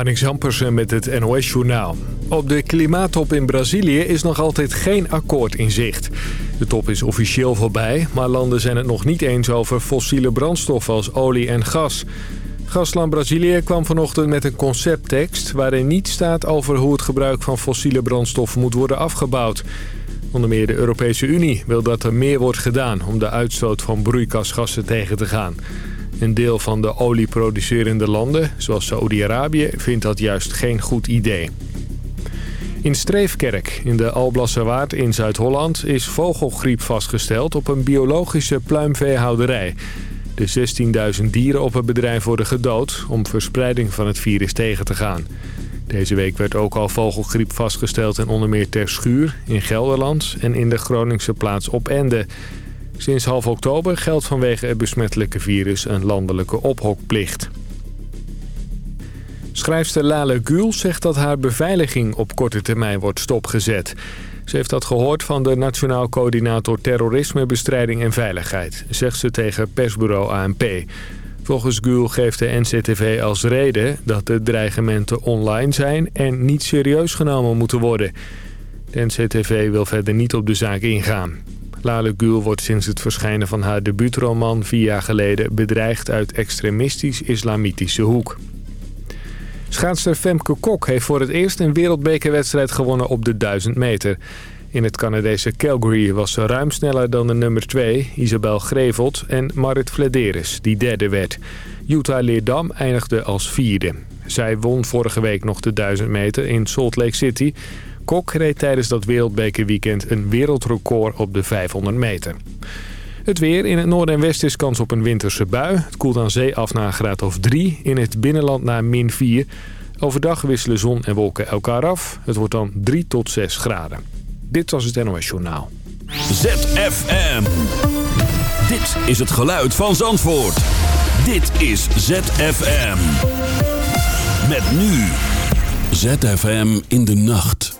Marnix Zampersen met het NOS-journaal. Op de klimaattop in Brazilië is nog altijd geen akkoord in zicht. De top is officieel voorbij, maar landen zijn het nog niet eens over fossiele brandstoffen als olie en gas. Gasland Brazilië kwam vanochtend met een concepttekst... waarin niet staat over hoe het gebruik van fossiele brandstoffen moet worden afgebouwd. Onder meer de Europese Unie wil dat er meer wordt gedaan... om de uitstoot van broeikasgassen tegen te gaan... Een deel van de olieproducerende landen, zoals Saoedi-Arabië, vindt dat juist geen goed idee. In Streefkerk, in de Alblasserwaard in Zuid-Holland, is vogelgriep vastgesteld op een biologische pluimveehouderij. De 16.000 dieren op het bedrijf worden gedood om verspreiding van het virus tegen te gaan. Deze week werd ook al vogelgriep vastgesteld in onder meer Terschuur, in Gelderland en in de Groningse plaats Opende. Sinds half oktober geldt vanwege het besmettelijke virus een landelijke ophokplicht. Schrijfster Lale Gül zegt dat haar beveiliging op korte termijn wordt stopgezet. Ze heeft dat gehoord van de Nationaal Coördinator Terrorismebestrijding en Veiligheid, zegt ze tegen persbureau ANP. Volgens Gül geeft de NCTV als reden dat de dreigementen online zijn en niet serieus genomen moeten worden. De NCTV wil verder niet op de zaak ingaan. Lale Gül wordt sinds het verschijnen van haar debuutroman vier jaar geleden bedreigd uit extremistisch-islamitische hoek. Schaatster Femke Kok heeft voor het eerst een wereldbekerwedstrijd gewonnen op de 1000 meter. In het Canadese Calgary was ze ruim sneller dan de nummer 2, Isabel Grevelt en Marit Flederis, die derde werd. Jutta Leerdam eindigde als vierde. Zij won vorige week nog de 1000 meter in Salt Lake City... Kok reed tijdens dat wereldbekerweekend een wereldrecord op de 500 meter. Het weer. In het noorden en westen is kans op een winterse bui. Het koelt aan zee af naar een graad of 3. In het binnenland naar min 4. Overdag wisselen zon en wolken elkaar af. Het wordt dan 3 tot 6 graden. Dit was het NOS Journaal. ZFM. Dit is het geluid van Zandvoort. Dit is ZFM. Met nu. ZFM in de nacht.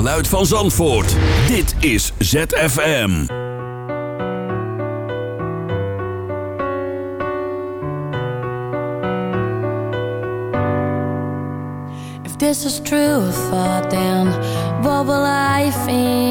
geluid van Zandvoort. Dit is ZFM. If this is true, I thought then, what will I think?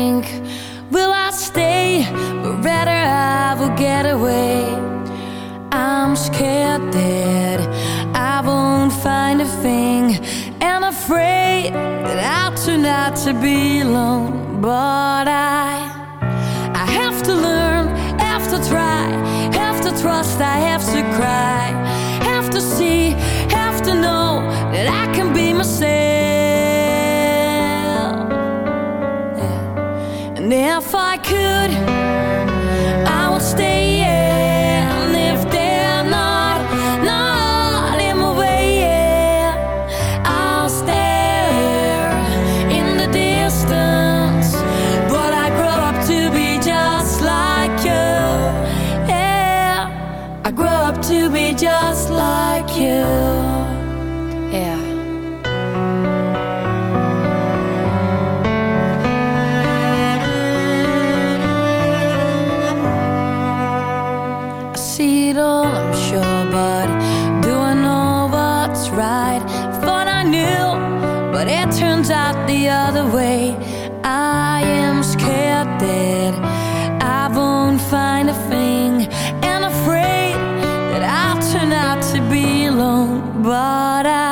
out to be alone, but I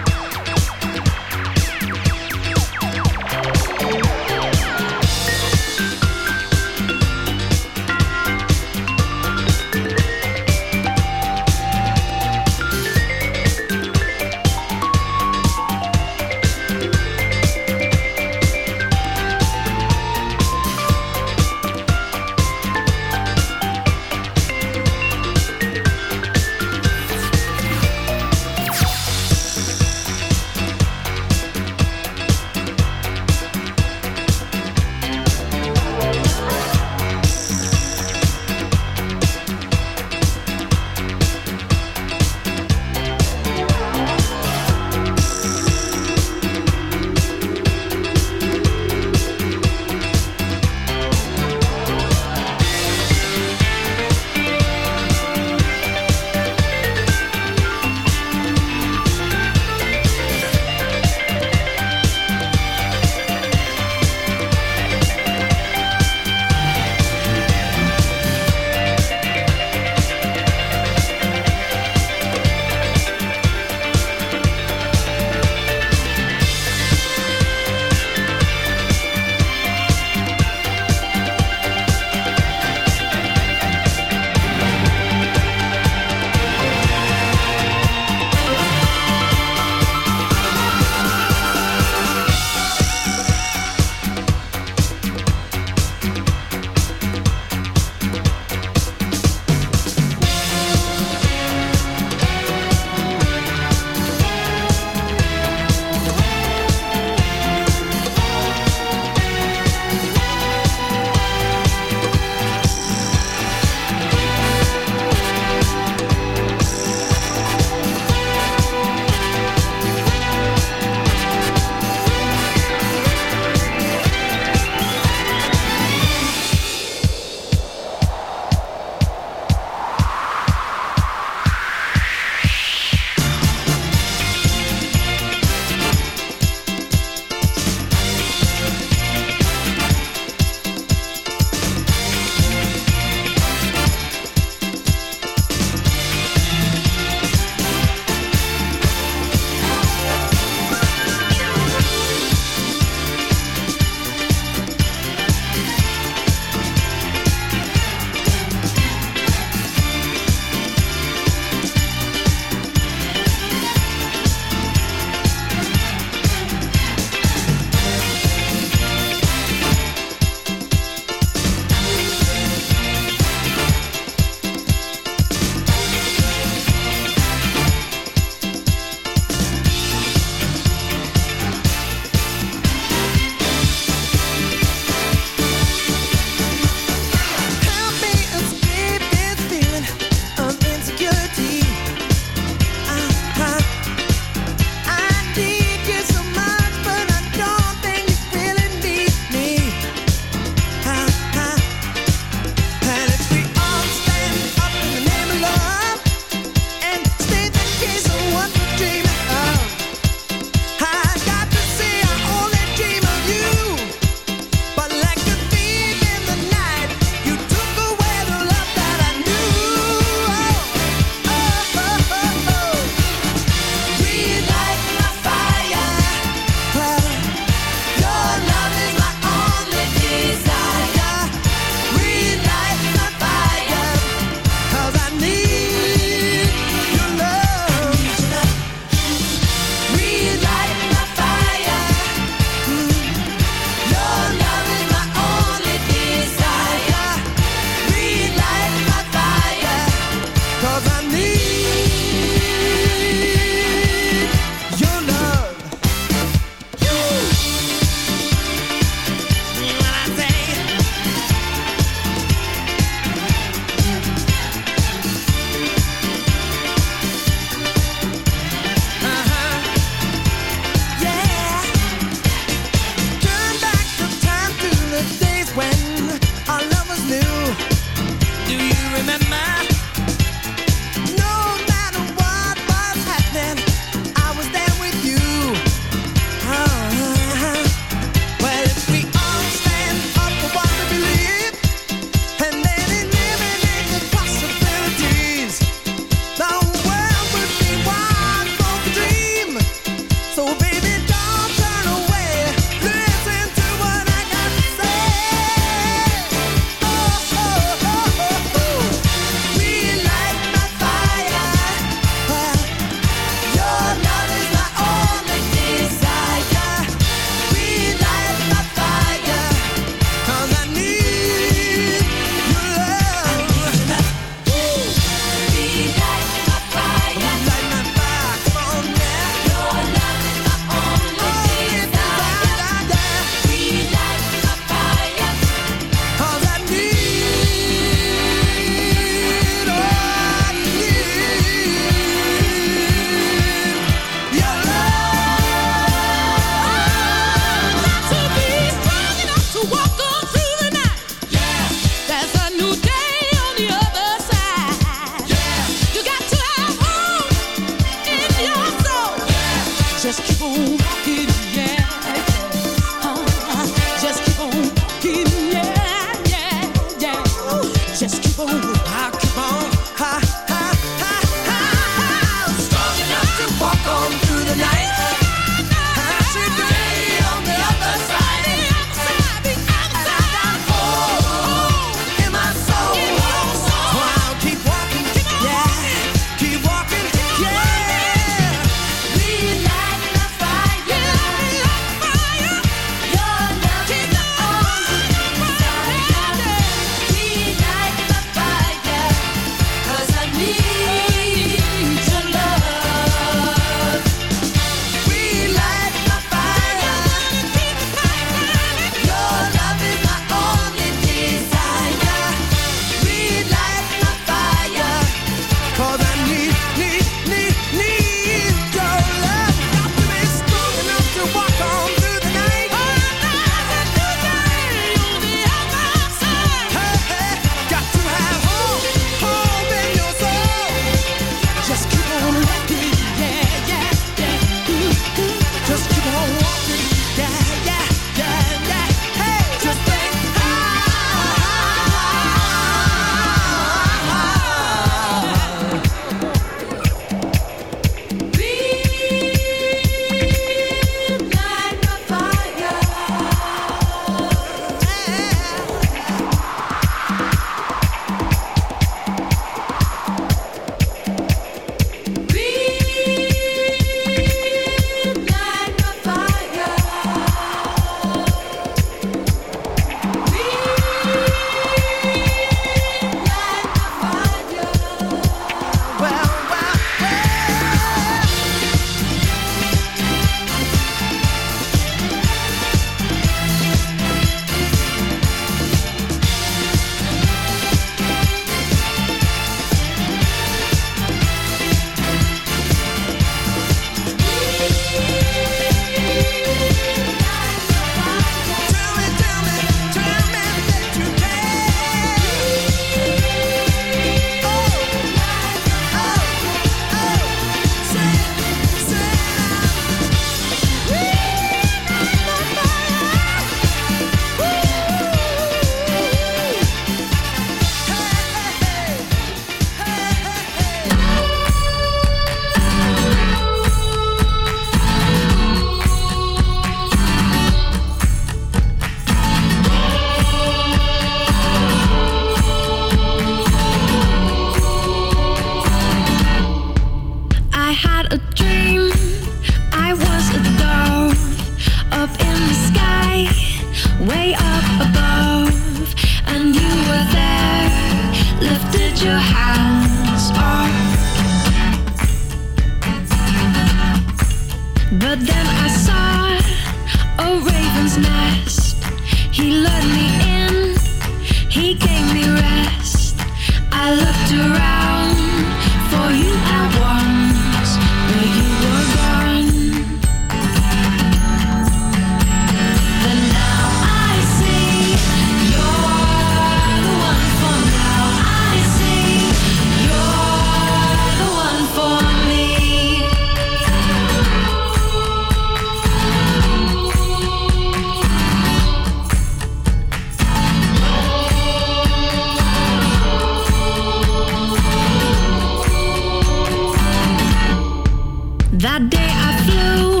That day I flew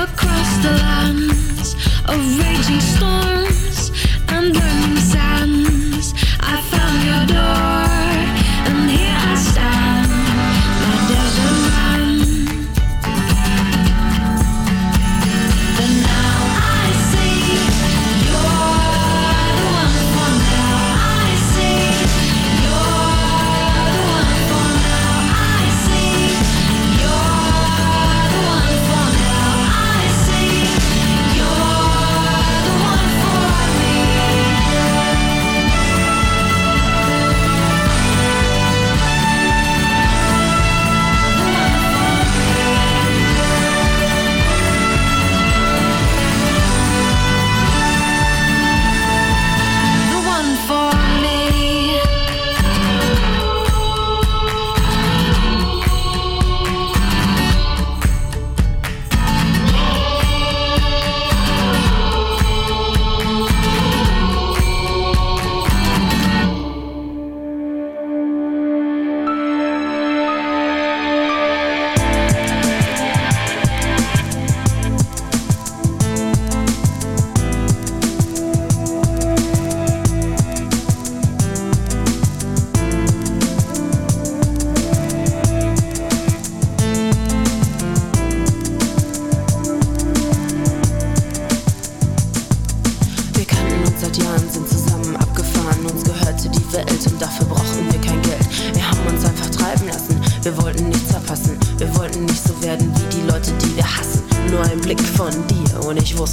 across the lands of